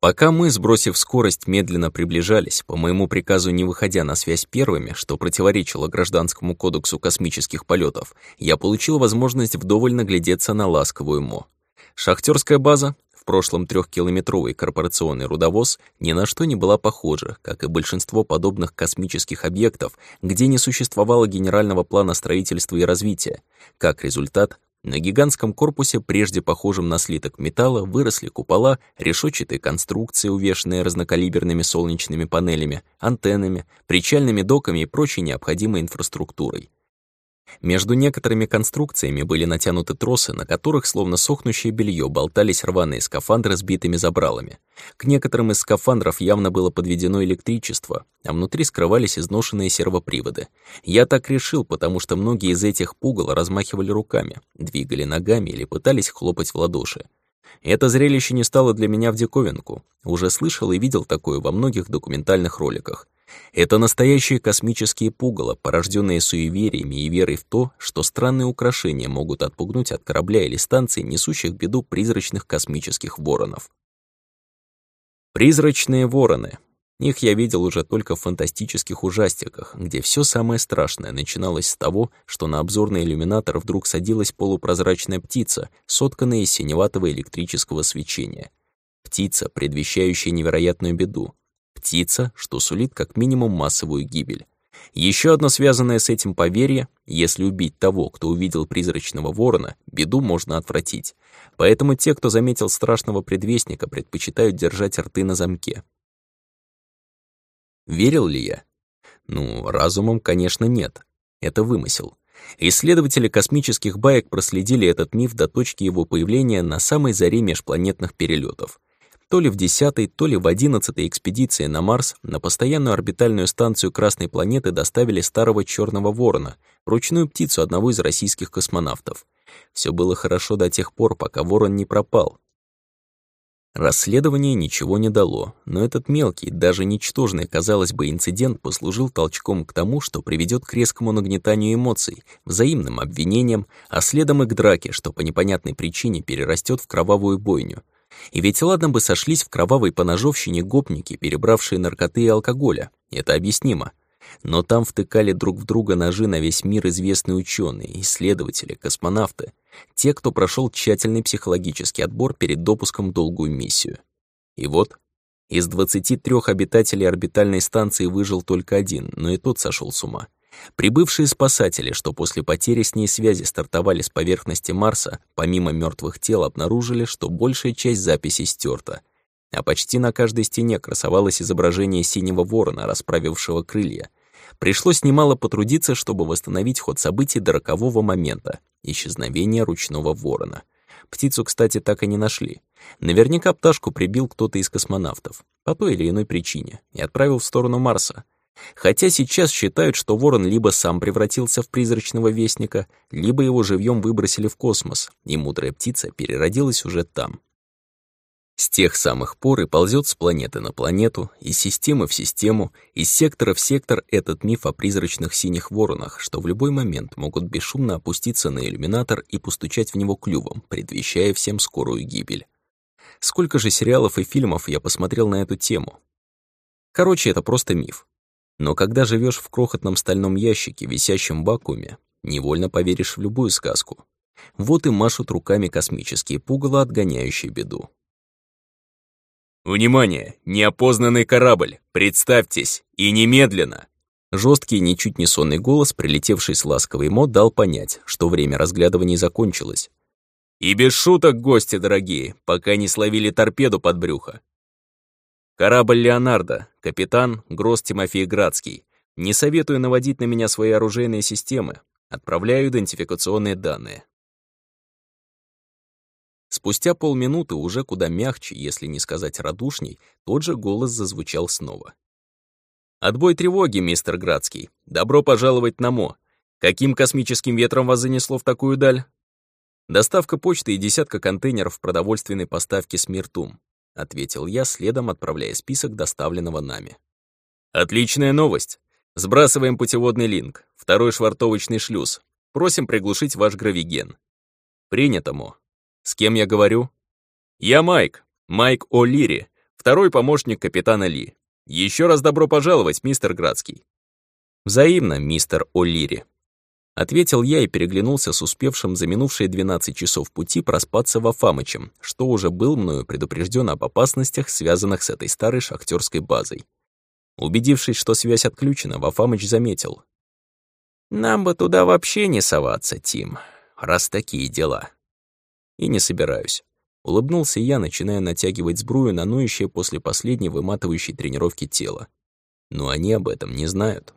Пока мы, сбросив скорость, медленно приближались, по моему приказу не выходя на связь первыми, что противоречило Гражданскому кодексу космических полетов, я получил возможность вдоволь наглядеться на ласковую МО. Шахтерская база, в прошлом трехкилометровый корпорационный рудовоз, ни на что не была похожа, как и большинство подобных космических объектов, где не существовало генерального плана строительства и развития. Как результат, на гигантском корпусе, прежде похожем на слиток металла, выросли купола, решетчатые конструкции, увешанные разнокалиберными солнечными панелями, антеннами, причальными доками и прочей необходимой инфраструктурой. Между некоторыми конструкциями были натянуты тросы, на которых, словно сохнущее белье, болтались рваные скафандры с битыми забралами. К некоторым из скафандров явно было подведено электричество, а внутри скрывались изношенные сервоприводы. Я так решил, потому что многие из этих пугал размахивали руками, двигали ногами или пытались хлопать в ладоши. Это зрелище не стало для меня в диковинку. Уже слышал и видел такое во многих документальных роликах. Это настоящие космические пугало, порожденные суевериями и верой в то, что странные украшения могут отпугнуть от корабля или станции, несущих беду призрачных космических воронов. Призрачные вороны. Их я видел уже только в фантастических ужастиках, где все самое страшное начиналось с того, что на обзорный иллюминатор вдруг садилась полупрозрачная птица, сотканная из синеватого электрического свечения. Птица, предвещающая невероятную беду, Птица, что сулит как минимум массовую гибель. Еще одно связанное с этим поверье, если убить того, кто увидел призрачного ворона, беду можно отвратить. Поэтому те, кто заметил страшного предвестника, предпочитают держать рты на замке. Верил ли я? Ну, разумом, конечно, нет. Это вымысел. Исследователи космических баек проследили этот миф до точки его появления на самой заре межпланетных перелетов. То ли в 10-й, то ли в 11-й экспедиции на Марс на постоянную орбитальную станцию Красной планеты доставили старого черного ворона, ручную птицу одного из российских космонавтов. Все было хорошо до тех пор, пока ворон не пропал. Расследование ничего не дало, но этот мелкий, даже ничтожный, казалось бы, инцидент послужил толчком к тому, что приведет к резкому нагнетанию эмоций, взаимным обвинениям, а следом и к драке, что по непонятной причине перерастет в кровавую бойню — и ведь ладно бы сошлись в кровавой поножовщине гопники, перебравшие наркоты и алкоголя. Это объяснимо. Но там втыкали друг в друга ножи на весь мир известные ученые, исследователи, космонавты, те, кто прошел тщательный психологический отбор перед допуском в долгую миссию. И вот, из 23 обитателей орбитальной станции выжил только один, но и тот сошел с ума. Прибывшие спасатели, что после потери с ней связи стартовали с поверхности Марса, помимо мертвых тел обнаружили, что большая часть записей стерта, а почти на каждой стене красовалось изображение синего ворона, расправившего крылья. Пришлось немало потрудиться, чтобы восстановить ход событий до рокового момента — исчезновения ручного ворона. Птицу, кстати, так и не нашли. Наверняка пташку прибил кто-то из космонавтов, по той или иной причине, и отправил в сторону Марса — Хотя сейчас считают, что ворон либо сам превратился в призрачного вестника, либо его живьем выбросили в космос, и мудрая птица переродилась уже там. С тех самых пор и ползет с планеты на планету, из системы в систему, из сектора в сектор этот миф о призрачных синих воронах, что в любой момент могут бесшумно опуститься на иллюминатор и постучать в него клювом, предвещая всем скорую гибель. Сколько же сериалов и фильмов я посмотрел на эту тему. Короче, это просто миф. Но когда живешь в крохотном стальном ящике, висящем в вакууме, невольно поверишь в любую сказку. Вот и машут руками космические пугало, отгоняющие беду. «Внимание! Неопознанный корабль! Представьтесь! И немедленно!» Жесткий, ничуть не сонный голос, прилетевший с ласковой мод, дал понять, что время разглядываний закончилось. «И без шуток, гости дорогие, пока не словили торпеду под брюхо. Корабль «Леонардо», капитан Гросс Тимофей Градский. Не советую наводить на меня свои оружейные системы. Отправляю идентификационные данные. Спустя полминуты, уже куда мягче, если не сказать радушней, тот же голос зазвучал снова. «Отбой тревоги, мистер Градский. Добро пожаловать на МО. Каким космическим ветром вас занесло в такую даль?» Доставка почты и десятка контейнеров продовольственной поставки «Смиртум». — ответил я, следом отправляя список доставленного нами. «Отличная новость! Сбрасываем путеводный линк, второй швартовочный шлюз. Просим приглушить ваш гравиген». «Принято, Мо. С кем я говорю?» «Я Майк, Майк О'Лири, второй помощник капитана Ли. Еще раз добро пожаловать, мистер Градский». «Взаимно, мистер О'Лири», — ответил я и переглянулся с успевшим за минувшие 12 часов пути проспаться Вафамычем, что уже был мною предупрежден об опасностях, связанных с этой старой шахтерской базой. Убедившись, что связь отключена, Вафамыч заметил. «Нам бы туда вообще не соваться, Тим, раз такие дела». «И не собираюсь». Улыбнулся я, начиная натягивать сбрую на ноющее после последней выматывающей тренировки тело. Но они об этом не знают.